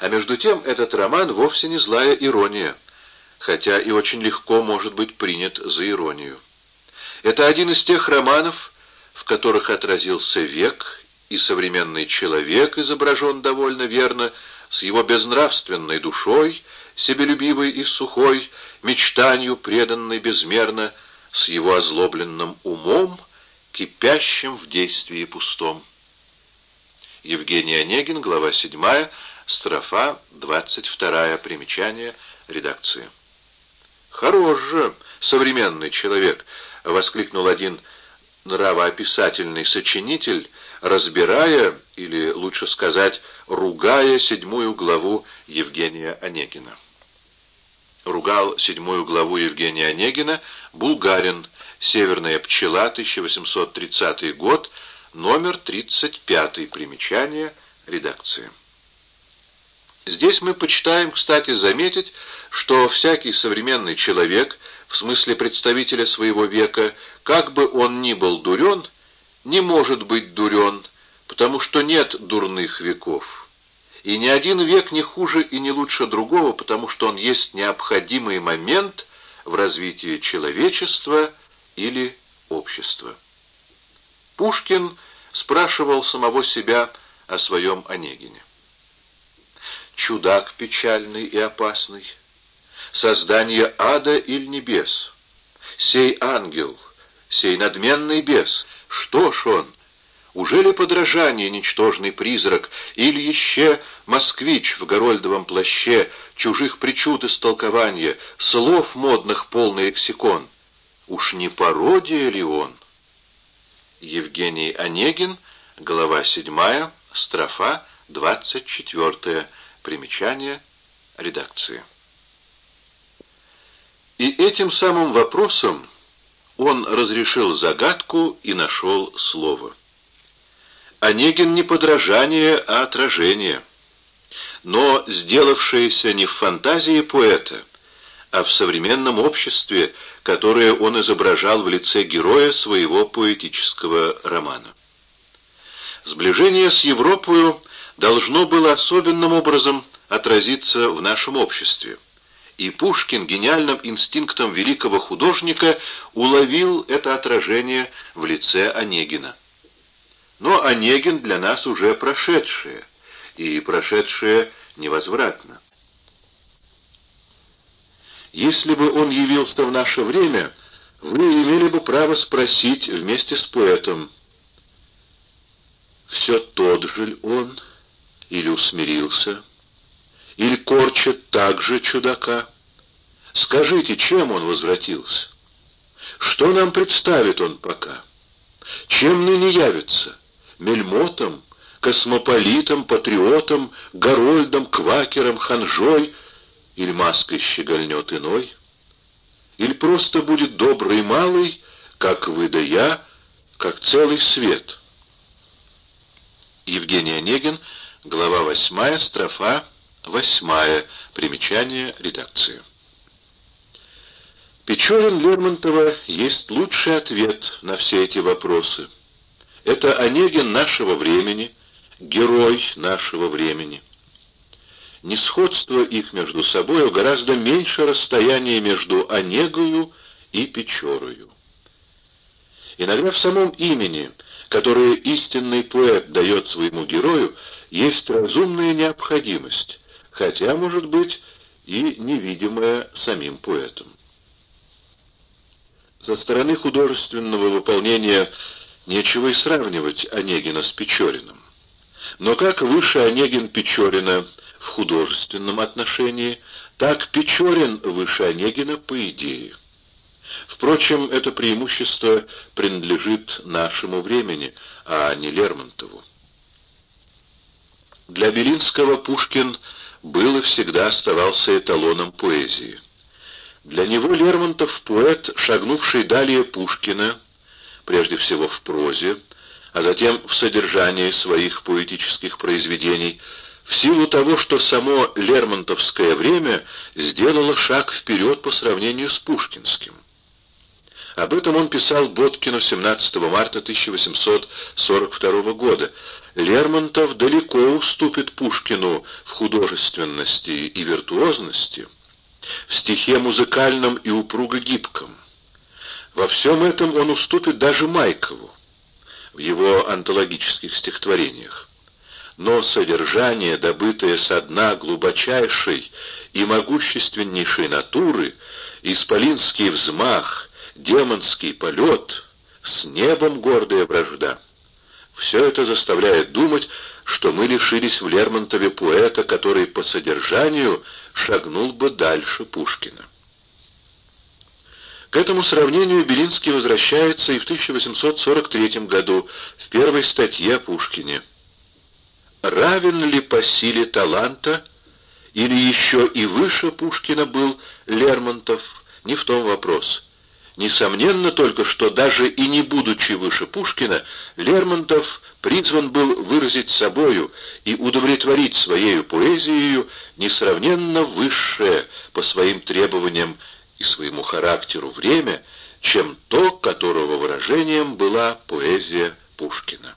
А между тем этот роман вовсе не злая ирония, хотя и очень легко может быть принят за иронию. Это один из тех романов, в которых отразился век, и современный человек изображен довольно верно, с его безнравственной душой, себелюбивой и сухой, мечтанию преданной безмерно, с его озлобленным умом, кипящим в действии пустом. Евгений Онегин, глава 7, строфа 22, примечание редакции. «Хорош же, современный человек!» — воскликнул один нравоописательный сочинитель, разбирая, или лучше сказать, ругая седьмую главу Евгения Онегина. Ругал седьмую главу Евгения Онегина Булгарин, «Северная пчела», 1830 год, номер 35, примечание редакции. Здесь мы почитаем, кстати, заметить, что всякий современный человек, в смысле представителя своего века, как бы он ни был дурен, не может быть дурен, потому что нет дурных веков. И ни один век не хуже и не лучше другого, потому что он есть необходимый момент в развитии человечества или общества. Пушкин спрашивал самого себя о своем Онегине. Чудак печальный и опасный, создание ада или небес, сей ангел, сей надменный бес, что ж он, уже ли подражание ничтожный призрак, или еще москвич в горольдовом плаще, чужих причуд истолкования, слов модных полный лексикон? Уж не пародия ли он? Евгений Онегин, глава 7, строфа 24, примечание редакции. И этим самым вопросом он разрешил загадку и нашел слово. Онегин не подражание, а отражение, но сделавшееся не в фантазии поэта, а в современном обществе, которое он изображал в лице героя своего поэтического романа. Сближение с Европой должно было особенным образом отразиться в нашем обществе. И Пушкин гениальным инстинктом великого художника уловил это отражение в лице Онегина. Но Онегин для нас уже прошедшее, и прошедшее невозвратно. Если бы он явился в наше время, вы имели бы право спросить вместе с поэтом, все тот же ли он, или усмирился, или корчит так же чудака? Скажите, чем он возвратился? Что нам представит он пока? Чем ныне явится? мельмотом, космополитом, патриотом, горольдом, квакером, ханжой, или маской щегольнет иной? Или просто будет добрый малый, как вы да я, как целый свет? Евгений Онегин, глава 8, строфа 8, примечание редакции. Печорин Лермонтова есть лучший ответ на все эти вопросы – это Онегин нашего времени, герой нашего времени. Несходство их между собою гораздо меньше расстояния между Онегою и Печорою. Иногда в самом имени, которое истинный поэт дает своему герою, есть разумная необходимость, хотя, может быть, и невидимая самим поэтом. Со стороны художественного выполнения Нечего и сравнивать Онегина с Печориным. Но как выше Онегин Печорина в художественном отношении, так Печорин выше Онегина по идее. Впрочем, это преимущество принадлежит нашему времени, а не Лермонтову. Для Белинского Пушкин был и всегда оставался эталоном поэзии. Для него Лермонтов — поэт, шагнувший далее Пушкина, прежде всего в прозе, а затем в содержании своих поэтических произведений, в силу того, что само Лермонтовское время сделало шаг вперед по сравнению с пушкинским. Об этом он писал Боткину 17 марта 1842 года. Лермонтов далеко уступит Пушкину в художественности и виртуозности, в стихе музыкальном и упруго гибком. Во всем этом он уступит даже Майкову в его антологических стихотворениях. Но содержание, добытое со дна глубочайшей и могущественнейшей натуры, исполинский взмах, демонский полет, с небом гордая вражда. Все это заставляет думать, что мы лишились в Лермонтове поэта, который по содержанию шагнул бы дальше Пушкина. К этому сравнению Белинский возвращается и в 1843 году в первой статье о Пушкине. Равен ли по силе таланта, или еще и выше Пушкина был Лермонтов, не в том вопрос. Несомненно только, что даже и не будучи выше Пушкина, Лермонтов призван был выразить собою и удовлетворить своею поэзией несравненно высшее по своим требованиям и своему характеру время, чем то, которого выражением была поэзия Пушкина.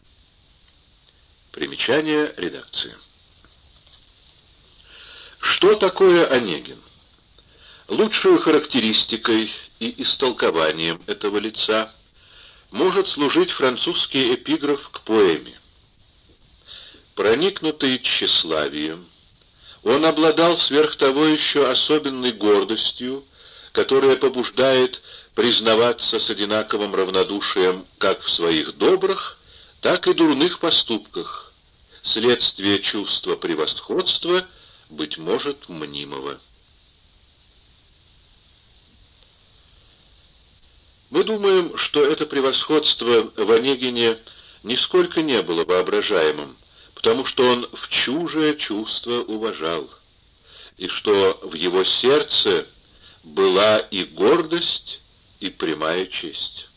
Примечание редакции. Что такое Онегин? Лучшей характеристикой и истолкованием этого лица может служить французский эпиграф к поэме. Проникнутый тщеславием, он обладал сверх того еще особенной гордостью, которая побуждает признаваться с одинаковым равнодушием как в своих добрых, так и дурных поступках, следствие чувства превосходства, быть может, мнимого. Мы думаем, что это превосходство в Онегине нисколько не было воображаемым, потому что он в чужее чувство уважал, и что в его сердце была и гордость, и прямая честь.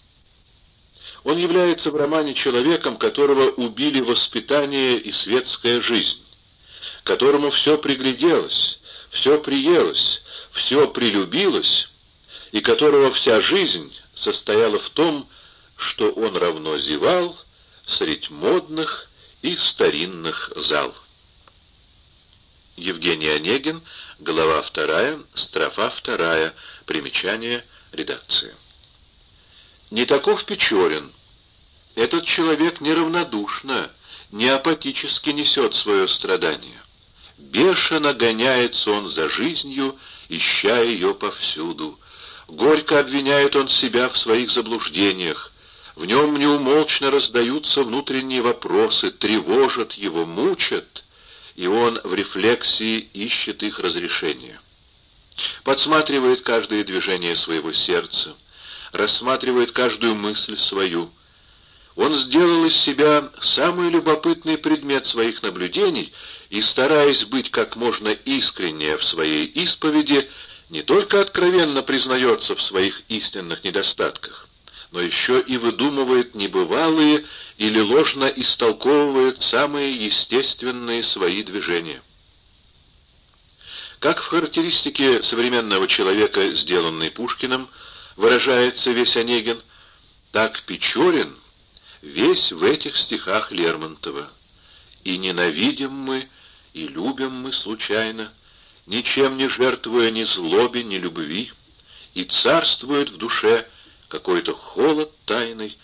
Он является в романе человеком, которого убили воспитание и светская жизнь, которому все пригляделось, все приелось, все прилюбилось, и которого вся жизнь состояла в том, что он равно зевал средь модных и старинных зал. Евгений Онегин, глава 2, строфа 2, примечание редакции. Не таков Печорин. Этот человек неравнодушно, не апатически несет свое страдание. Бешено гоняется он за жизнью, ища ее повсюду. Горько обвиняет он себя в своих заблуждениях. В нем неумолчно раздаются внутренние вопросы, тревожат его, мучат — и он в рефлексии ищет их разрешения. Подсматривает каждое движение своего сердца, рассматривает каждую мысль свою. Он сделал из себя самый любопытный предмет своих наблюдений и, стараясь быть как можно искреннее в своей исповеди, не только откровенно признается в своих истинных недостатках, но еще и выдумывает небывалые или ложно истолковывает самые естественные свои движения. Как в характеристике современного человека, сделанной Пушкиным, выражается весь Онегин, так Печорин весь в этих стихах Лермонтова. И ненавидим мы, и любим мы случайно, ничем не жертвуя ни злобе, ни любви, и царствует в душе какой-то холод тайный,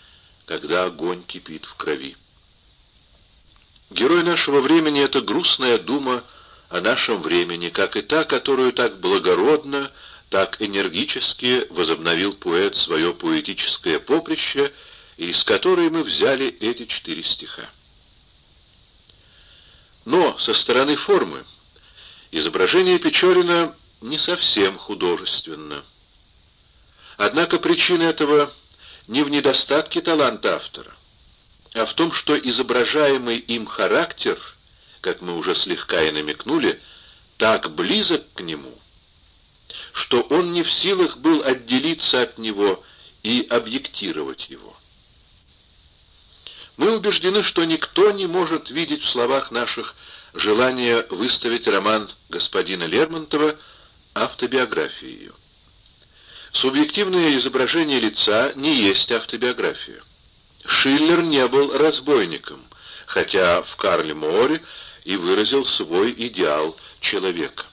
когда огонь кипит в крови. Герой нашего времени — это грустная дума о нашем времени, как и та, которую так благородно, так энергически возобновил поэт свое поэтическое поприще, из которой мы взяли эти четыре стиха. Но со стороны формы изображение Печорина не совсем художественно. Однако причина этого не в недостатке таланта автора, а в том, что изображаемый им характер, как мы уже слегка и намекнули, так близок к нему, что он не в силах был отделиться от него и объектировать его. Мы убеждены, что никто не может видеть в словах наших желание выставить роман господина Лермонтова автобиографией. Субъективное изображение лица не есть автобиография. Шиллер не был разбойником, хотя в Карле Море и выразил свой идеал человека.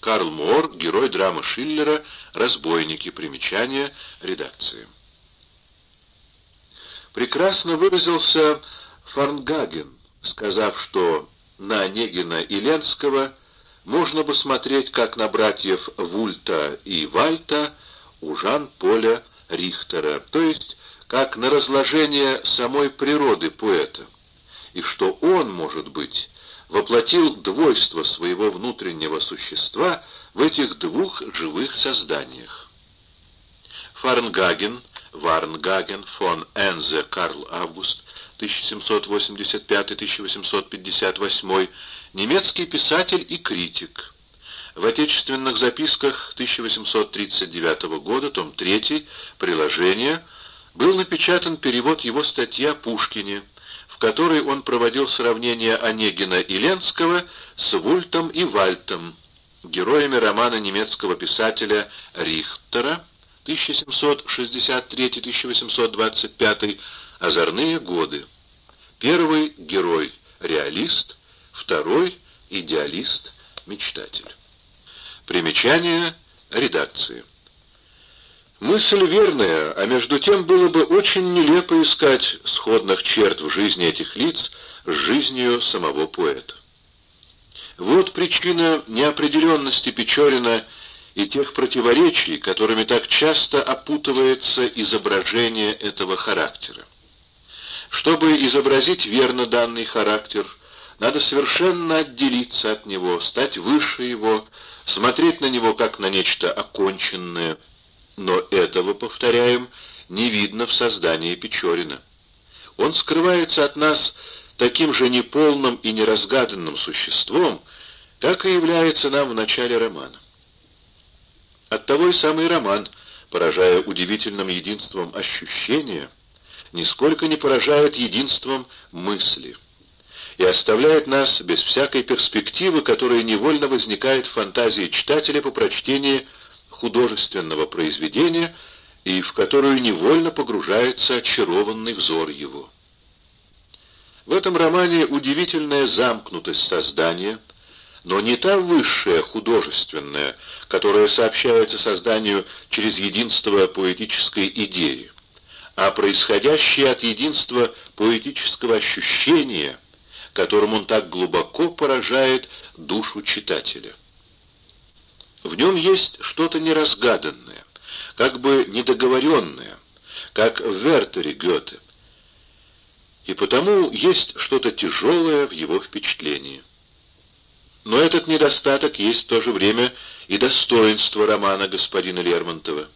Карл Моор, герой драмы Шиллера «Разбойники. Примечания. Редакции». Прекрасно выразился Фарнгаген, сказав, что на Онегина и Ленского можно бы смотреть как на братьев Вульта и Вальта у Жан-Поля Рихтера, то есть как на разложение самой природы поэта, и что он, может быть, воплотил двойство своего внутреннего существа в этих двух живых созданиях. Фарнгаген, Варнгаген, фон Энзе Карл Август, 1785-1858, немецкий писатель и критик. В отечественных записках 1839 года, том 3, приложение, был напечатан перевод его статьи о Пушкине, в которой он проводил сравнение Онегина и Ленского с Вультом и Вальтом, героями романа немецкого писателя Рихтера 1763-1825 «Озорные годы». Первый — герой, реалист, второй — идеалист, мечтатель. Примечание редакции. Мысль верная, а между тем было бы очень нелепо искать сходных черт в жизни этих лиц с жизнью самого поэта. Вот причина неопределенности Печорина и тех противоречий, которыми так часто опутывается изображение этого характера. Чтобы изобразить верно данный характер, надо совершенно отделиться от него, стать выше его, смотреть на него как на нечто оконченное. Но этого, повторяем, не видно в создании Печорина. Он скрывается от нас таким же неполным и неразгаданным существом, как и является нам в начале романа. Оттого и самый роман, поражая удивительным единством ощущения, нисколько не поражает единством мысли и оставляет нас без всякой перспективы, которая невольно возникает в фантазии читателя по прочтении художественного произведения и в которую невольно погружается очарованный взор его. В этом романе удивительная замкнутость создания — но не та высшая, художественная, которая сообщается созданию через единство поэтической идеи, а происходящее от единства поэтического ощущения, которым он так глубоко поражает душу читателя. В нем есть что-то неразгаданное, как бы недоговоренное, как в Вертере Гёте, и потому есть что-то тяжелое в его впечатлении. Но этот недостаток есть в то же время и достоинство романа господина Лермонтова.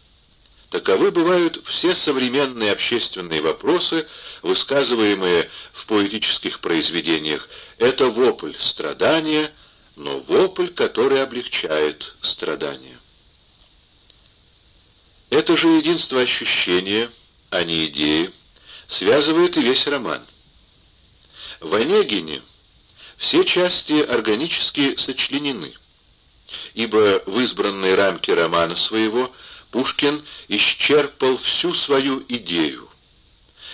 Таковы бывают все современные общественные вопросы, высказываемые в поэтических произведениях. Это вопль страдания, но вопль, который облегчает страдания. Это же единство ощущения, а не идеи, связывает и весь роман. В Онегине все части органически сочленены, ибо в избранной рамке романа своего Пушкин исчерпал всю свою идею,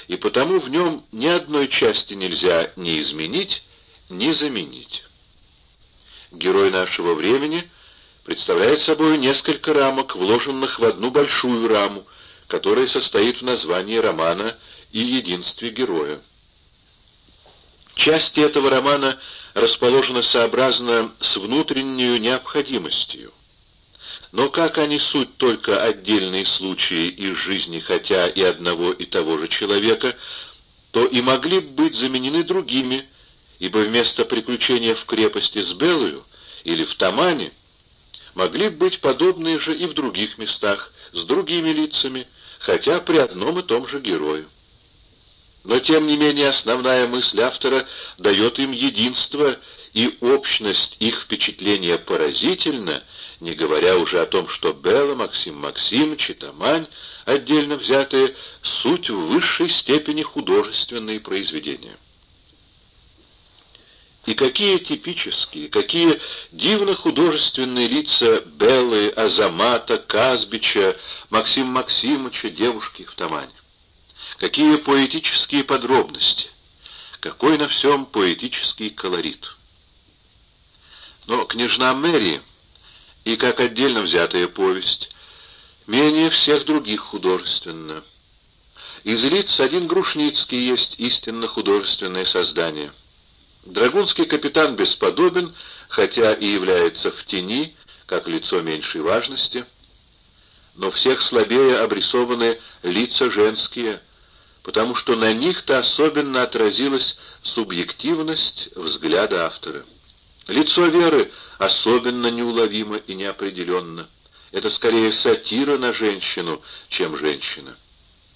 и потому в нем ни одной части нельзя ни изменить, ни заменить. Герой нашего времени представляет собой несколько рамок, вложенных в одну большую раму, которая состоит в названии романа и единстве героя. Части этого романа расположены сообразно с внутренней необходимостью. Но как они суть только отдельные случаи из жизни хотя и одного и того же человека, то и могли бы быть заменены другими, ибо вместо приключения в крепости с Белую или в Тамане могли бы быть подобные же и в других местах, с другими лицами, хотя при одном и том же герою. Но, тем не менее, основная мысль автора дает им единство, и общность их впечатления поразительна, не говоря уже о том, что Белла, Максим Максимович и Тамань, отдельно взятые, суть в высшей степени художественные произведения. И какие типические, какие дивно художественные лица Беллы, Азамата, Казбича, Максима Максимовича, девушки в Тамане. Какие поэтические подробности, какой на всем поэтический колорит. Но «Княжна Мэри» и как отдельно взятая повесть менее всех других художественно. Из лиц один Грушницкий есть истинно художественное создание. Драгунский капитан бесподобен, хотя и является в тени, как лицо меньшей важности, но всех слабее обрисованы лица женские, потому что на них-то особенно отразилась субъективность взгляда автора. Лицо Веры особенно неуловимо и неопределенно. Это скорее сатира на женщину, чем женщина.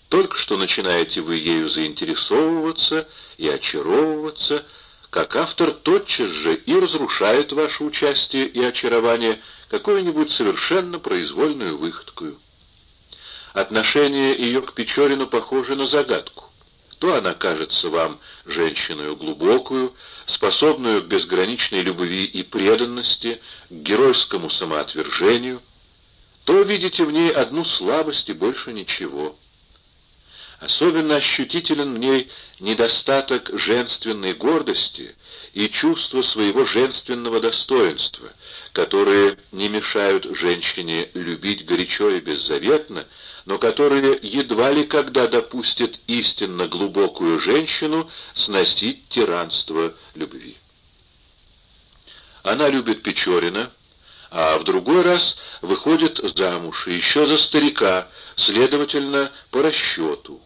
Только что начинаете вы ею заинтересовываться и очаровываться, как автор тотчас же и разрушает ваше участие и очарование какую-нибудь совершенно произвольную выходкую. Отношение ее к Печорину похоже на загадку. То она кажется вам женщиной глубокую, способную к безграничной любви и преданности, к геройскому самоотвержению, то видите в ней одну слабость и больше ничего. Особенно ощутителен в ней недостаток женственной гордости и чувство своего женственного достоинства, которые не мешают женщине любить горячо и беззаветно, но которые едва ли когда допустят истинно глубокую женщину сносить тиранство любви. Она любит Печорина, а в другой раз выходит замуж, еще за старика, следовательно, по расчету,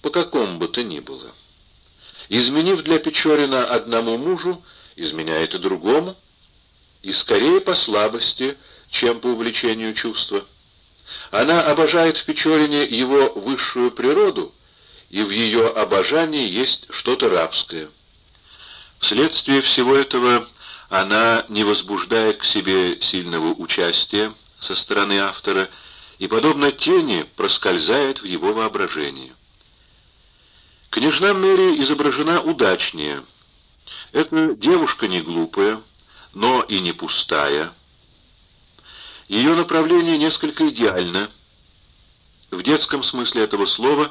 по какому бы то ни было. Изменив для Печорина одному мужу, изменяет и другому, и скорее по слабости, чем по увлечению чувства. Она обожает в Печорине его высшую природу, и в ее обожании есть что-то рабское. Вследствие всего этого она не возбуждает к себе сильного участия со стороны автора и, подобно тени, проскользает в его воображении. Княжна Мэри изображена удачнее. Это девушка не глупая, но и не пустая. Ее направление несколько идеально. В детском смысле этого слова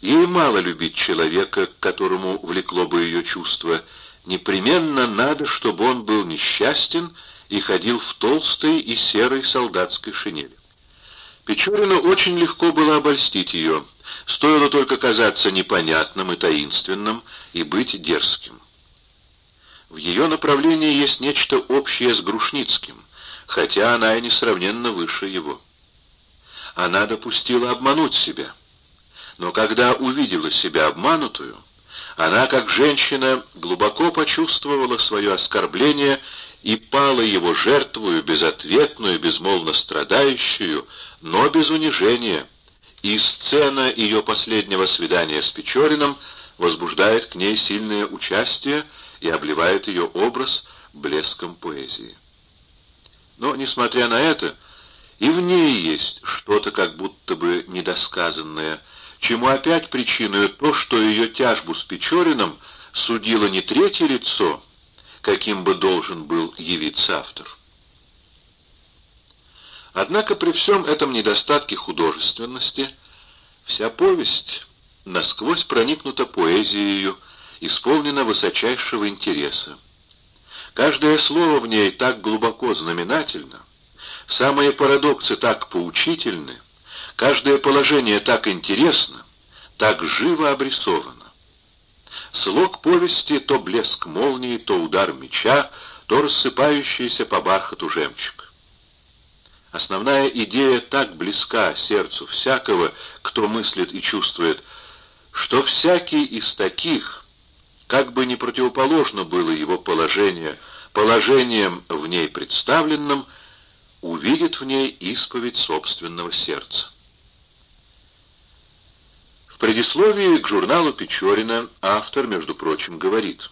ей мало любить человека, к которому влекло бы ее чувство. Непременно надо, чтобы он был несчастен и ходил в толстой и серой солдатской шинели. Печорину очень легко было обольстить ее, стоило только казаться непонятным и таинственным и быть дерзким. В ее направлении есть нечто общее с Грушницким, хотя она и несравненно выше его. Она допустила обмануть себя. Но когда увидела себя обманутую, она, как женщина, глубоко почувствовала свое оскорбление и пала его жертвую, безответную, безмолвно страдающую, но без унижения. И сцена ее последнего свидания с Печориным возбуждает к ней сильное участие и обливает ее образ блеском поэзии. Но, несмотря на это, и в ней есть что-то как будто бы недосказанное, чему опять причиной то, что ее тяжбу с Печориным судило не третье лицо, каким бы должен был явиться автор. Однако при всем этом недостатке художественности вся повесть насквозь проникнута поэзией, исполнена высочайшего интереса. Каждое слово в ней так глубоко знаменательно, самые парадоксы так поучительны, каждое положение так интересно, так живо обрисовано. Слог повести то блеск молнии, то удар меча, то рассыпающийся по бархату жемчуг. Основная идея так близка сердцу всякого, кто мыслит и чувствует, что всякий из таких — как бы ни противоположно было его положение положением в ней представленным, увидит в ней исповедь собственного сердца. В предисловии к журналу Печорина автор, между прочим, говорит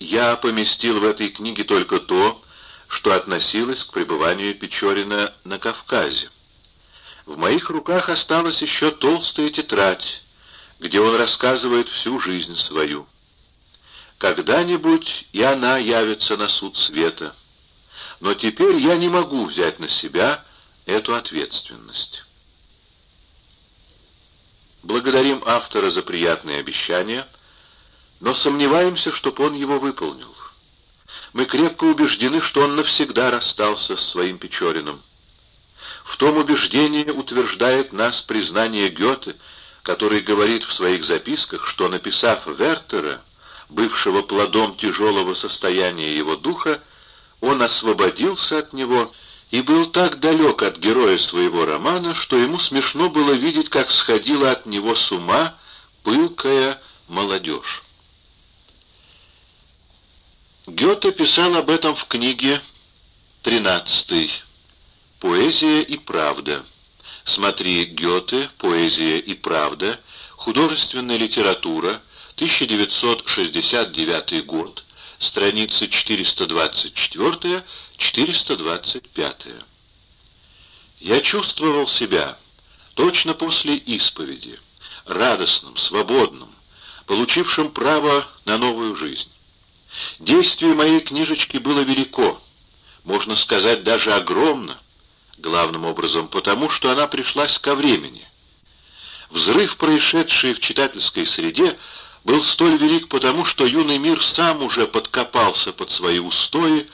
«Я поместил в этой книге только то, что относилось к пребыванию Печорина на Кавказе. В моих руках осталась еще толстая тетрадь, где он рассказывает всю жизнь свою. Когда-нибудь и она явится на суд света. Но теперь я не могу взять на себя эту ответственность. Благодарим автора за приятные обещания, но сомневаемся, чтоб он его выполнил. Мы крепко убеждены, что он навсегда расстался с своим Печориным. В том убеждении утверждает нас признание Гёте, который говорит в своих записках, что, написав Вертера, бывшего плодом тяжелого состояния его духа, он освободился от него и был так далек от героя своего романа, что ему смешно было видеть, как сходила от него с ума пылкая молодежь. Гёте писал об этом в книге «Тринадцатый. Поэзия и правда». Смотри Гёте, «Поэзия и правда», «Художественная литература», 1969 год, страницы 424-425. Я чувствовал себя точно после исповеди, радостным, свободным, получившим право на новую жизнь. Действие моей книжечки было велико, можно сказать, даже огромно, главным образом потому, что она пришлась ко времени. Взрыв, происшедший в читательской среде, был столь велик потому, что юный мир сам уже подкопался под свои устои,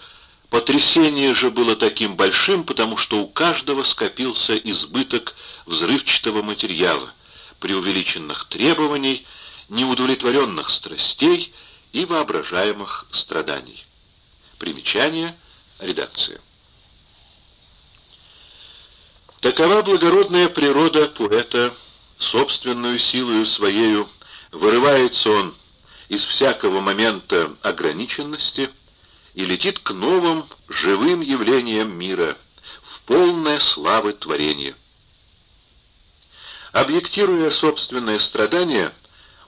потрясение же было таким большим, потому что у каждого скопился избыток взрывчатого материала, преувеличенных требований, неудовлетворенных страстей и воображаемых страданий. Примечание. Редакция. Такова благородная природа поэта, собственную силою своею Вырывается он из всякого момента ограниченности и летит к новым живым явлениям мира, в полное славы творения. Объектируя собственное страдание,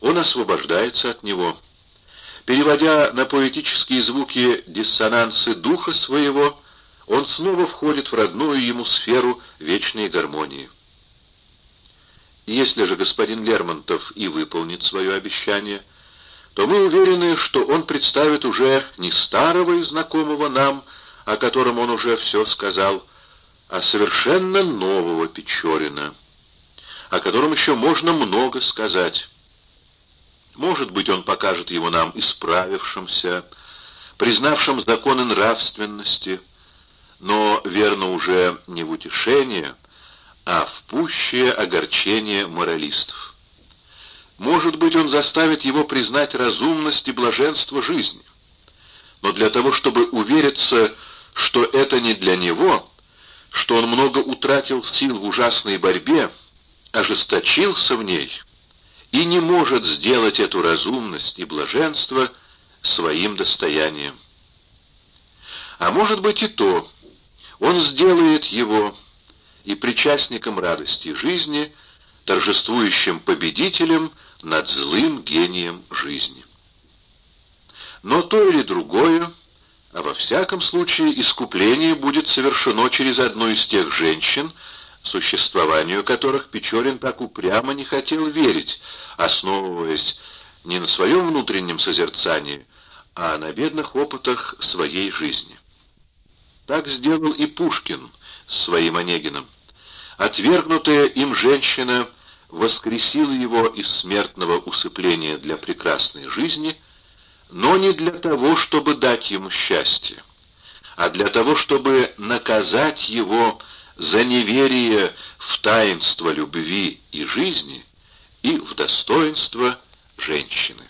он освобождается от него. Переводя на поэтические звуки диссонансы духа своего, он снова входит в родную ему сферу вечной гармонии. Если же господин Лермонтов и выполнит свое обещание, то мы уверены, что он представит уже не старого и знакомого нам, о котором он уже все сказал, а совершенно нового Печорина, о котором еще можно много сказать. Может быть, он покажет его нам исправившимся, признавшим законы нравственности, но, верно, уже не в утешение, а в пущее огорчение моралистов. Может быть, он заставит его признать разумность и блаженство жизни. Но для того, чтобы увериться, что это не для него, что он много утратил сил в ужасной борьбе, ожесточился в ней и не может сделать эту разумность и блаженство своим достоянием. А может быть и то, он сделает его, и причастником радости жизни, торжествующим победителем над злым гением жизни. Но то или другое, а во всяком случае искупление будет совершено через одну из тех женщин, существованию которых Печорин так упрямо не хотел верить, основываясь не на своем внутреннем созерцании, а на бедных опытах своей жизни. Так сделал и Пушкин с своим Онегиным. Отвергнутая им женщина воскресила его из смертного усыпления для прекрасной жизни, но не для того, чтобы дать ему счастье, а для того, чтобы наказать его за неверие в таинство любви и жизни и в достоинство женщины.